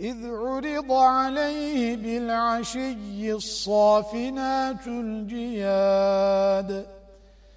إذ عرض عليه بالعشي الصافنات الجياد